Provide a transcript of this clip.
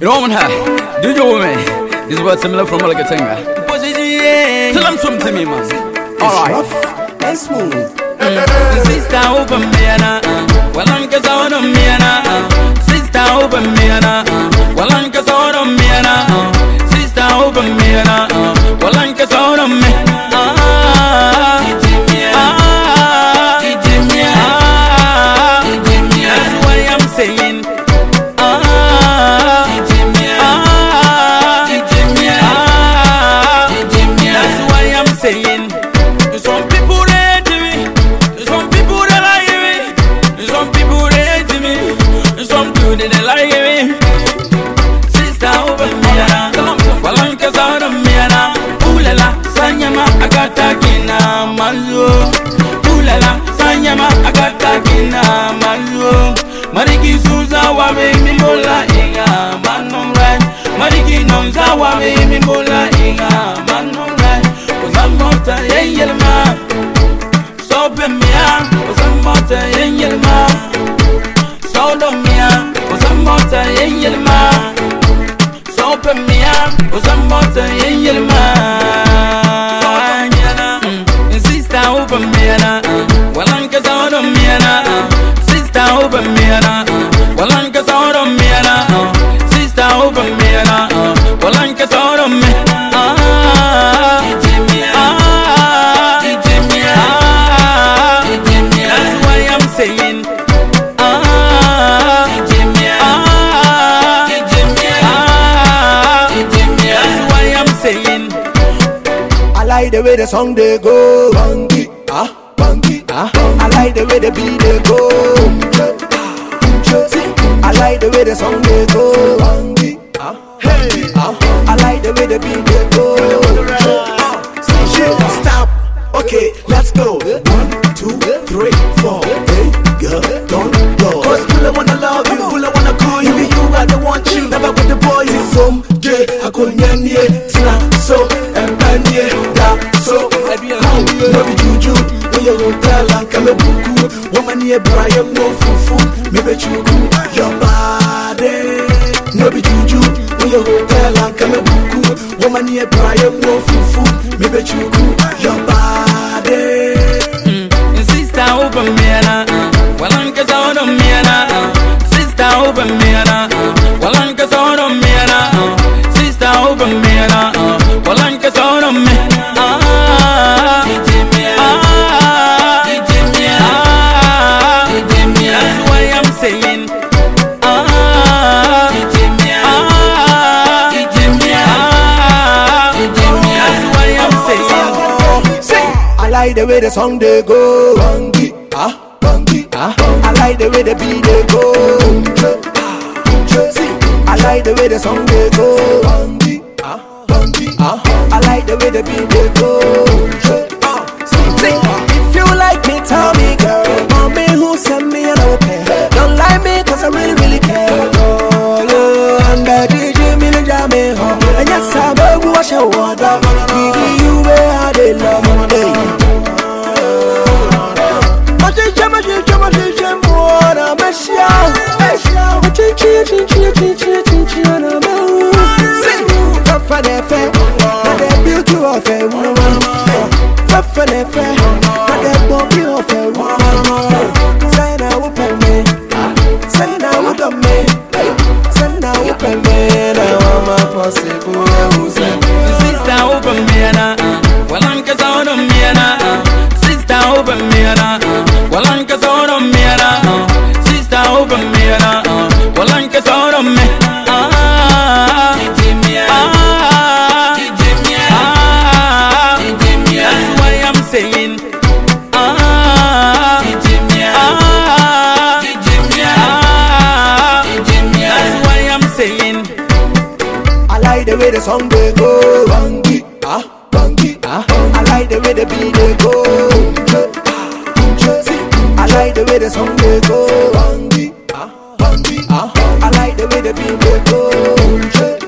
You know what I'm Do you with me? This is what similar from Malakatenga. Tell them something to me, man. Alright. And smooth. Mm. Sister, open me, and uh, uh. well, I'm cause I want me, and uh, sister, open me, and well, I'm cause I want me, and sister, open me, and well, I'm cause I want me. Ah, ah, you did it like me. Sister, open me up. Walang kasar me up. Ulala, sanyama agata kina malu. Ulala, sanyama agata kina. Mariki suza wa me mimola inga manom. Mariki nomza wa me mimola inga manom right. Ozamota yeyelma. Sobe me up. Ozamota yeyelma. Solo me. Uzamota yeyelma, sobe mia, uzamota yeyelma. Sister open me walanka sono me na, mm. sister open like the way the song they go. Bangi, ah, bangi, ah. I like the way the beat they go. I like the way the song they go. Bangi, ah, hey, ah. I like the way the beat they go. Stop. Okay, let's go. One, two, three, four. Hey, girl, don't go. Cause Pull wanna love you, Pull wanna call you. You, I don't want you, never with the boys. See, some gay, I go nyanye, No be juju, go tell and come a buku. Woman, ye Brian, no fufu, maybe chuku, your body. No be juju, go tell and come a buku. Woman, ye Brian, no fufu, maybe chuku, your body. Mm. Sister open me na, walanka sono me na, sister open me na, like the way the song they go. Bangi, ah, bangi, ah. I like the way the beat they go. See, I like the way the song they go. Bangi, ah, bangi, ah. I like the way the beat they go. Way the song they go. Bangi, ah, bangi, ah. I like the way the beat they go. See, I like the way the song they go. Bangi, ah, bangi, ah. I like the way the beat they